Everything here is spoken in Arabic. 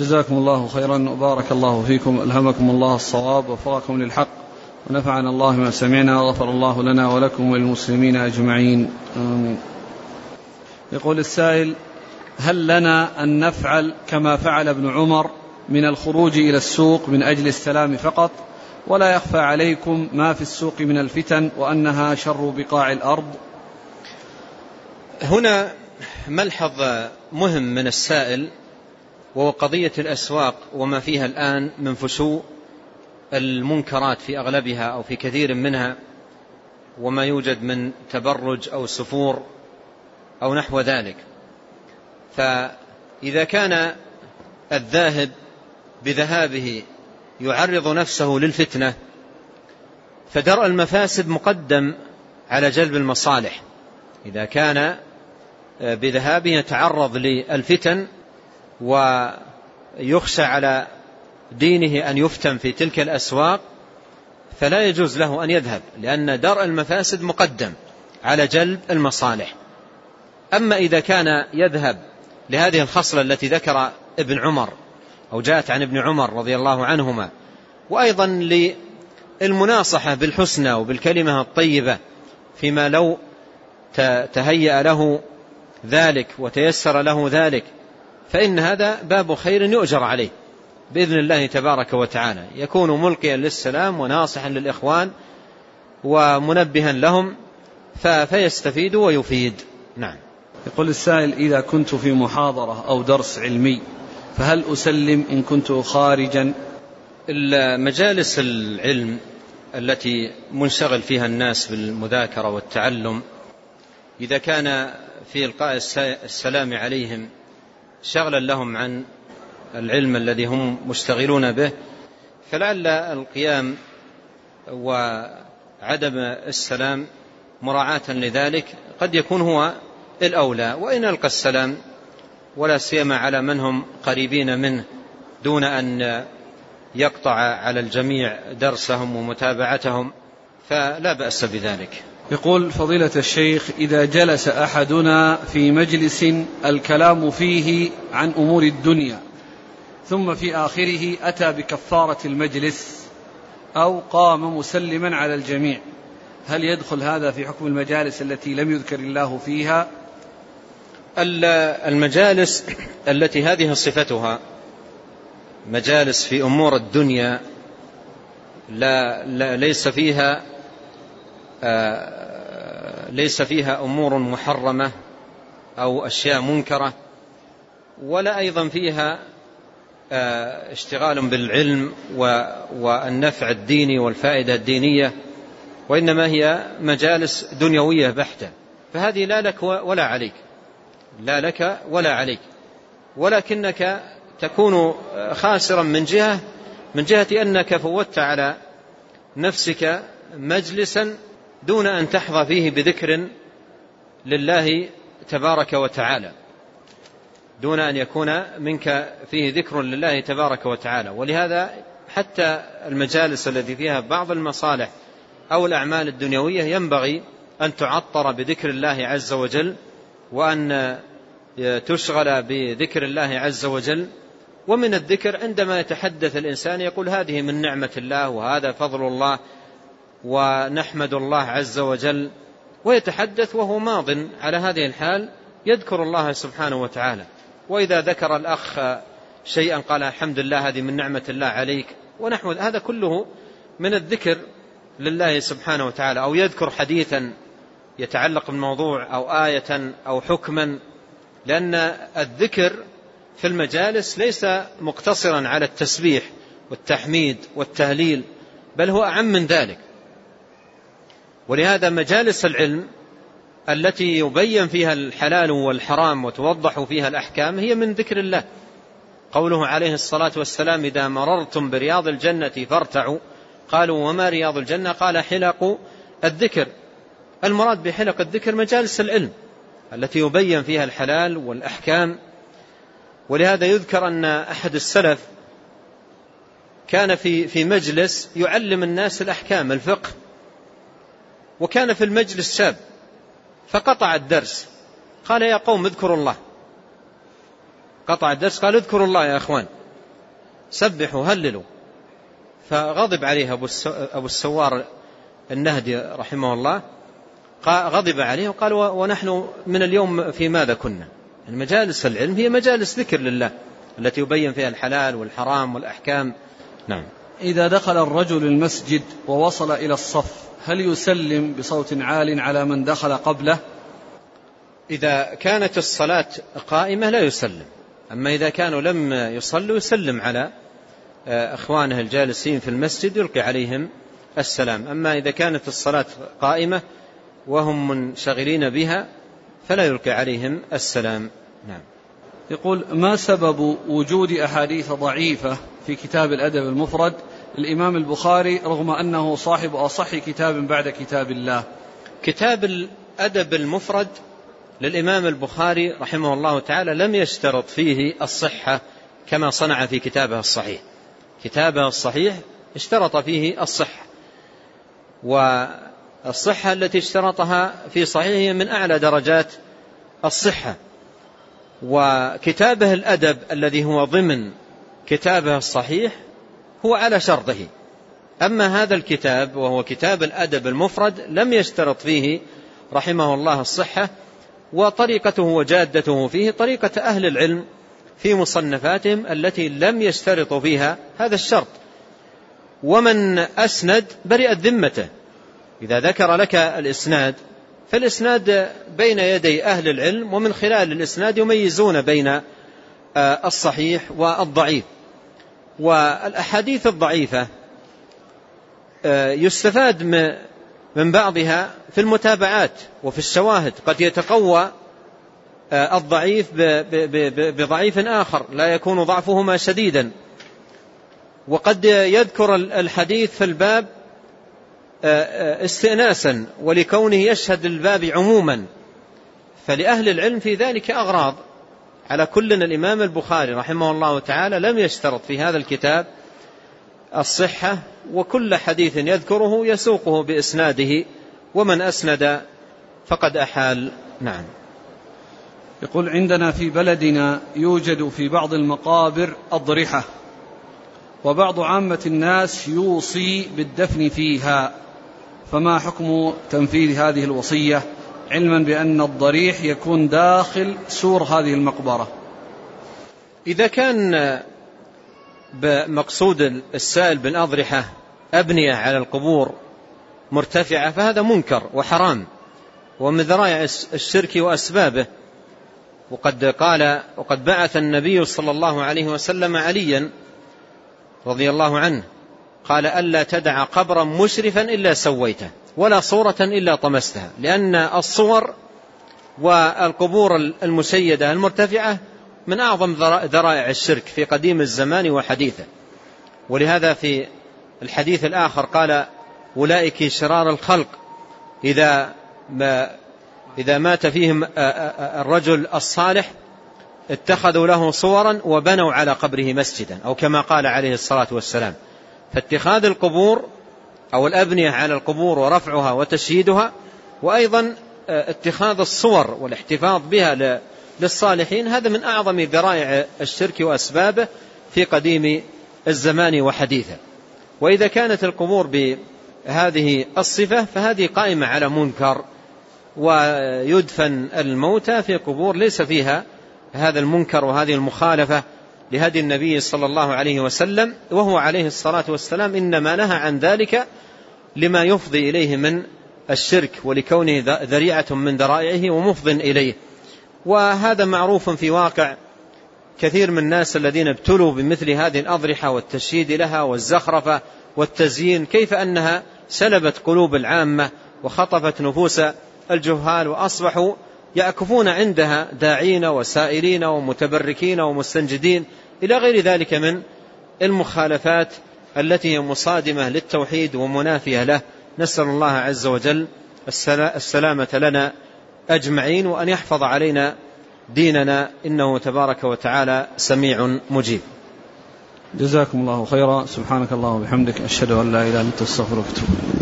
جزاكم الله خيرا وبارك الله فيكم ألهمكم الله الصواب ووفقكم للحق ونفعنا الله ما سمعنا وغفر الله لنا ولكم وللمسلمين أجمعين. آمين. يقول السائل هل لنا أن نفعل كما فعل ابن عمر من الخروج إلى السوق من أجل السلام فقط؟ ولا يخفى عليكم ما في السوق من الفتن وأنها شر بقاع الأرض؟ هنا ملحظ مهم من السائل وهو قضية الأسواق وما فيها الآن من فشو المنكرات في أغلبها أو في كثير منها وما يوجد من تبرج أو سفور أو نحو ذلك. فإذا كان الذاهب بذهابه يعرض نفسه للفتنة فدرء المفاسد مقدم على جلب المصالح. إذا كان بذهابه يتعرض للفتن ويخشى على دينه أن يفتن في تلك الأسواق فلا يجوز له أن يذهب لأن درء المفاسد مقدم على جلب المصالح. أما إذا كان يذهب لهذه الخصلة التي ذكر ابن عمر أو جاءت عن ابن عمر رضي الله عنهما وأيضا للمناصحة بالحسنى وبالكلمة الطيبة فيما لو تهيأ له ذلك وتيسر له ذلك فإن هذا باب خير يؤجر عليه بإذن الله تبارك وتعالى. يكون ملقيا للسلام وناصحا للإخوان ومنبها لهم فيستفيد ويفيد. نعم. يقول السائل إذا كنت في محاضرة أو درس علمي فهل أسلم إن كنت خارجا؟ مجالس العلم التي منشغل فيها الناس بالمذاكرة والتعلم إذا كان في إلقاء السلام عليهم شغلا لهم عن العلم الذي هم مشتغلون به فلعل القيام وعدم السلام مراعاة لذلك قد يكون هو الأولى وإن ألقى السلام ولا سيما على من هم قريبين منه دون أن يقطع على الجميع درسهم ومتابعتهم فلا بأس بذلك. يقول فضيلة الشيخ إذا جلس أحدنا في مجلس الكلام فيه عن أمور الدنيا ثم في آخره أتى بكفارة المجلس أو قام مسلما على الجميع هل يدخل هذا في حكم المجالس التي لم يذكر الله فيها؟ المجالس التي هذه صفتها مجالس في أمور الدنيا لا, لا ليس فيها ليس فيها أمور محرمة أو أشياء منكرة ولا أيضا فيها آه اشتغال بالعلم والنفع الديني والفائدة الدينية وإنما هي مجالس دنيوية بحتة. فهذه لا لك ولا عليك. لا لك ولا عليك. ولكنك تكون خاسرا من جهة من جهة أنك فوتت على نفسك مجلسا دون أن تحظى فيه بذكر لله تبارك وتعالى. دون أن يكون منك فيه ذكر لله تبارك وتعالى. ولهذا حتى المجالس التي فيها بعض المصالح أو الأعمال الدنيوية ينبغي أن تعطر بذكر الله عز وجل وأن تشغل بذكر الله عز وجل. ومن الذكر عندما يتحدث الإنسان يقول هذه من نعمة الله وهذا فضل الله ونحمد الله عز وجل ويتحدث وهو ماض على هذه الحال يذكر الله سبحانه وتعالى. وإذا ذكر الأخ شيئا قال الحمد لله هذه من نعمة الله عليك ونحو هذا كله من الذكر لله سبحانه وتعالى. أو يذكر حديثا يتعلق بالموضوع أو آية أو حكما لأن الذكر في المجالس ليس مقتصرا على التسبيح والتحميد والتهليل بل هو أعم من ذلك. ولهذا مجالس العلم التي يبين فيها الحلال والحرام وتوضح فيها الأحكام هي من ذكر الله. قوله عليه الصلاة والسلام إذا مررتم برياض الجنة فارتعوا. قالوا وما رياض الجنة؟ قال حلق الذكر. المراد بحلق الذكر مجالس العلم التي يبين فيها الحلال والأحكام. ولهذا يذكر أن أحد السلف كان في في مجلس يعلم الناس الأحكام الفقه. وكان في المجلس شاب فقطع الدرس. قال يا قوم اذكروا الله. قطع الدرس قال اذكروا الله يا أخوان. سبحوا هللوا. فغضب عليه أبو السوار النهدي رحمه الله. غضب عليه وقال ونحن من اليوم في ماذا كنا؟ المجالس العلم هي مجالس ذكر لله التي يبين فيها الحلال والحرام والأحكام. نعم. إذا دخل الرجل المسجد ووصل إلى الصف هل يسلم بصوت عال على من دخل قبله؟ إذا كانت الصلاة قائمة لا يسلم. أما إذا كانوا لم يصلوا يسلم على آه، إخوانه الجالسين في المسجد يلقي عليهم السلام. أما إذا كانت الصلاة قائمة وهم منشغلين بها فلا يلقي عليهم السلام. نعم. يقول ما سبب وجود أحاديث ضعيفة في كتاب الأدب المفرد الإمام البخاري رغم أنه صاحب أصح كتاب بعد كتاب الله. كتاب الأدب المفرد للإمام البخاري رحمه الله تعالى لم يشترط فيه الصحة كما صنع في كتابه الصحيح. كتابه الصحيح اشترط فيه الصحة. والصحة التي اشترطها في صحيحه من أعلى درجات الصحة. وكتابه الأدب الذي هو ضمن كتابه الصحيح هو على شرطه. أما هذا الكتاب وهو كتاب الأدب المفرد لم يشترط فيه رحمه الله الصحة وطريقته وجادته فيه طريقة أهل العلم في مصنفاتهم التي لم يشترطوا فيها هذا الشرط. ومن أسند برئت ذمته إذا ذكر لك الإسناد فالإسناد بين يدي أهل العلم ومن خلال الإسناد يميزون بين آه، الصحيح والضعيف. والأحاديث الضعيفة آه، يستفاد من بعضها في المتابعات وفي الشواهد. قد يتقوى آه، الضعيف بضعيف آخر لا يكون ضعفهما شديدا. وقد يذكر الحديث في الباب استئناسا ولكونه يشهد الباب عموما. فلأهل العلم في ذلك أغراض. على كل الإمام البخاري رحمه الله تعالى لم يشترط في هذا الكتاب الصحة وكل حديث يذكره يسوقه بإسناده ومن أسند فقد أحال. نعم. يقول عندنا في بلدنا يوجد في بعض المقابر أضرحة وبعض عامة الناس يوصي بالدفن فيها فما حكم تنفيذ هذه الوصية؟ علما بأن الضريح يكون داخل سور هذه المقبرة. إذا كان بمقصود السائل بالأضرحة أبنية على القبور مرتفعة فهذا منكر وحرام. ومن ذرائع الشرك وأسبابه. وقد قال وقد بعث النبي صلى الله عليه وسلم عليا رضي الله عنه قال ألا تدع قبرا مشرفا إلا سويته. ولا صورة إلا طمستها لأن الصور والقبور المسيدة المرتفعة من أعظم ذرائع الشرك في قديم الزمان وحديثه. ولهذا في الحديث الآخر قال أولئك شرار الخلق إذا ما إذا مات فيهم الرجل الصالح اتخذوا له صورا وبنوا على قبره مسجدا. أو كما قال عليه الصلاة والسلام فاتخاذ القبور أو الأبنية على القبور ورفعها وتشييدها وأيضا آه، اتخاذ الصور والاحتفاظ بها للصالحين. هذا من أعظم ذرائع الشرك وأسبابه في قديم الزمان وحديثه. وإذا كانت القبور بهذه الصفة فهذه قائمة على منكر ويدفن الموتى في قبور ليس فيها هذا المنكر وهذه المخالفة. لهدي النبي صلى الله عليه وسلم وهو عليه الصلاة والسلام إنما نهى عن ذلك لما يفضي إليه من الشرك ولكونه ذريعة من ذرائعه ومفض إليه. وهذا معروف في واقع كثير من الناس الذين ابتلوا بمثل هذه الأضرحة والتشييد لها والزخرفة والتزيين كيف أنها سلبت قلوب العامة وخطفت نفوس الجهال وأصبحوا يعكفون عندها داعين وسائلين ومتبركين ومستنجدين إلى غير ذلك من المخالفات التي هي مصادمة للتوحيد ومنافية له. نسأل الله عز وجل السلامة لنا أجمعين وأن يحفظ علينا ديننا. إنه تبارك وتعالى سميع مجيب. جزاكم الله خيرا. سبحانك الله وبحمدك. أشهد أن لا إله إلا أنت أستغفرك وأتوب